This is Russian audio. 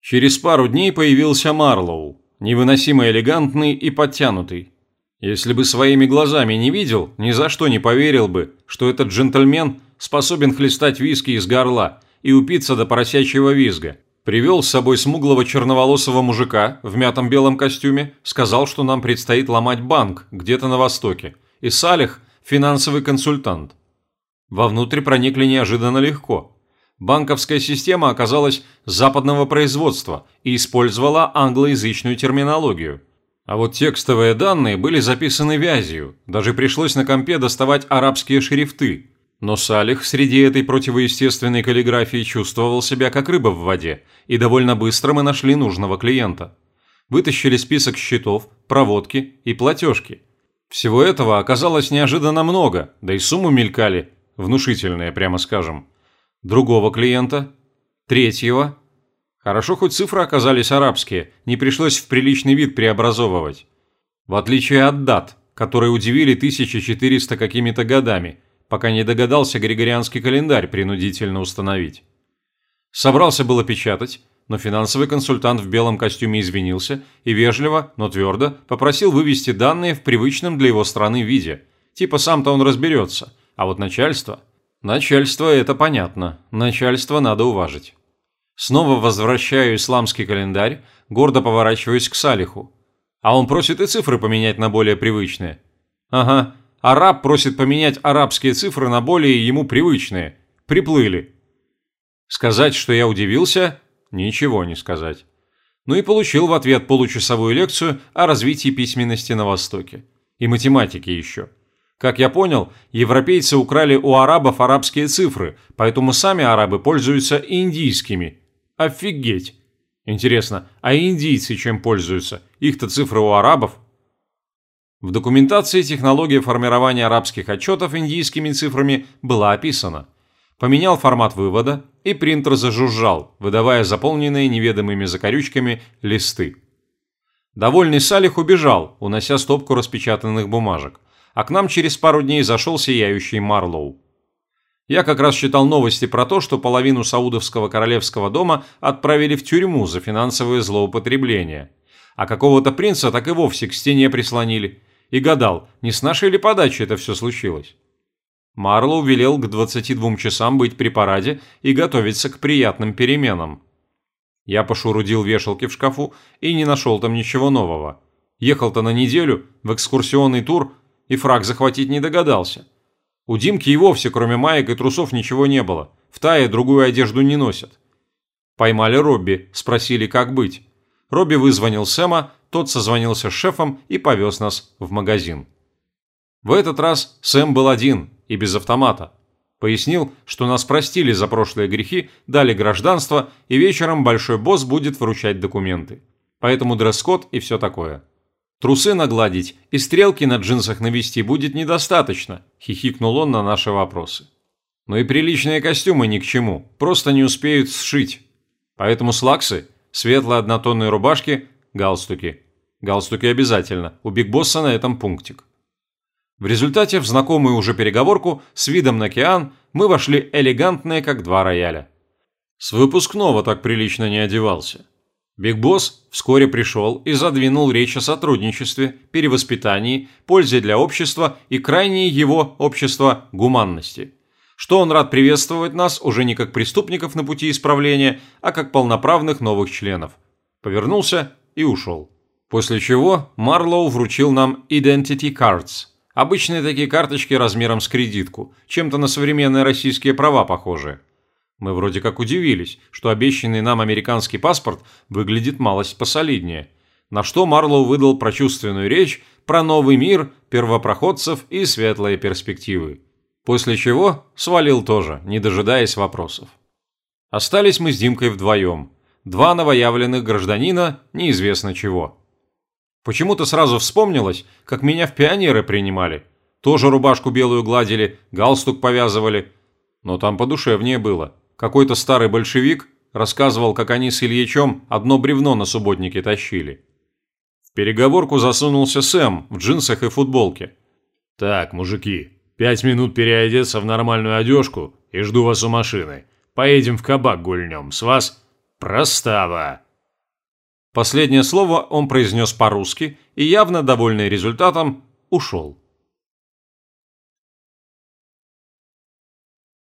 Через пару дней появился Марлоу, невыносимо элегантный и подтянутый. Если бы своими глазами не видел, ни за что не поверил бы, что этот джентльмен способен хлестать виски из горла и упиться до поросячьего визга. Привел с собой смуглого черноволосого мужика в мятом белом костюме, сказал, что нам предстоит ломать банк где-то на востоке, и Салих – финансовый консультант. Вовнутрь проникли неожиданно легко. Банковская система оказалась западного производства и использовала англоязычную терминологию – а вот текстовые данные были записаны вязью, даже пришлось на компе доставать арабские шрифты. Но Салих среди этой противоестественной каллиграфии чувствовал себя как рыба в воде, и довольно быстро мы нашли нужного клиента. Вытащили список счетов, проводки и платежки. Всего этого оказалось неожиданно много, да и суммы мелькали, внушительные, прямо скажем. Другого клиента, третьего, Хорошо, хоть цифры оказались арабские, не пришлось в приличный вид преобразовывать. В отличие от дат, которые удивили 1400 какими-то годами, пока не догадался григорианский календарь принудительно установить. Собрался было печатать, но финансовый консультант в белом костюме извинился и вежливо, но твердо попросил вывести данные в привычном для его страны виде. Типа сам-то он разберется, а вот начальство... Начальство – это понятно, начальство надо уважить. Снова возвращаю исламский календарь, гордо поворачиваюсь к Салиху. А он просит и цифры поменять на более привычные. Ага, араб просит поменять арабские цифры на более ему привычные. Приплыли. Сказать, что я удивился, ничего не сказать. Ну и получил в ответ получасовую лекцию о развитии письменности на Востоке. И математики еще. Как я понял, европейцы украли у арабов арабские цифры, поэтому сами арабы пользуются индийскими, Офигеть! Интересно, а индийцы чем пользуются? Их-то цифры у арабов? В документации технология формирования арабских отчетов индийскими цифрами была описана. Поменял формат вывода, и принтер зажужжал, выдавая заполненные неведомыми закорючками листы. Довольный Салих убежал, унося стопку распечатанных бумажек, а к нам через пару дней зашел сияющий Марлоу. Я как раз читал новости про то, что половину Саудовского королевского дома отправили в тюрьму за финансовое злоупотребление. А какого-то принца так и вовсе к стене прислонили. И гадал, не с нашей ли подачи это все случилось. Марлоу велел к 22 часам быть при параде и готовиться к приятным переменам. Я пошурудил вешалки в шкафу и не нашел там ничего нового. Ехал-то на неделю в экскурсионный тур и фраг захватить не догадался – у Димки и вовсе, кроме маек и трусов, ничего не было. В тае другую одежду не носят. Поймали Робби, спросили, как быть. Робби вызвонил Сэма, тот созвонился с шефом и повез нас в магазин. В этот раз Сэм был один и без автомата. Пояснил, что нас простили за прошлые грехи, дали гражданство, и вечером большой босс будет вручать документы. Поэтому дресс-код и все такое. Трусы нагладить и стрелки на джинсах навести будет недостаточно, хихикнул он на наши вопросы. Но и приличные костюмы ни к чему, просто не успеют сшить. Поэтому слаксы, светлые однотонные рубашки, галстуки. Галстуки обязательно, у Биг Босса на этом пунктик. В результате в знакомую уже переговорку с видом на океан мы вошли элегантные, как два рояля. С выпускного так прилично не одевался. Биг Босс вскоре пришел и задвинул речь о сотрудничестве, перевоспитании, пользе для общества и крайней его общества гуманности. Что он рад приветствовать нас уже не как преступников на пути исправления, а как полноправных новых членов. Повернулся и ушел. После чего Марлоу вручил нам Identity Cards. Обычные такие карточки размером с кредитку, чем-то на современные российские права похожие. Мы вроде как удивились, что обещанный нам американский паспорт выглядит малость посолиднее. На что Марлоу выдал прочувственную речь про новый мир, первопроходцев и светлые перспективы. После чего свалил тоже, не дожидаясь вопросов. Остались мы с Димкой вдвоем. Два новоявленных гражданина неизвестно чего. Почему-то сразу вспомнилось, как меня в пионеры принимали. Тоже рубашку белую гладили, галстук повязывали. Но там подушевнее было. Какой-то старый большевик рассказывал, как они с Ильичом одно бревно на субботнике тащили. В переговорку засунулся Сэм в джинсах и футболке. «Так, мужики, пять минут переодеться в нормальную одежку и жду вас у машины. Поедем в кабак гульнем. С вас простава. Последнее слово он произнес по-русски и, явно довольный результатом, ушел.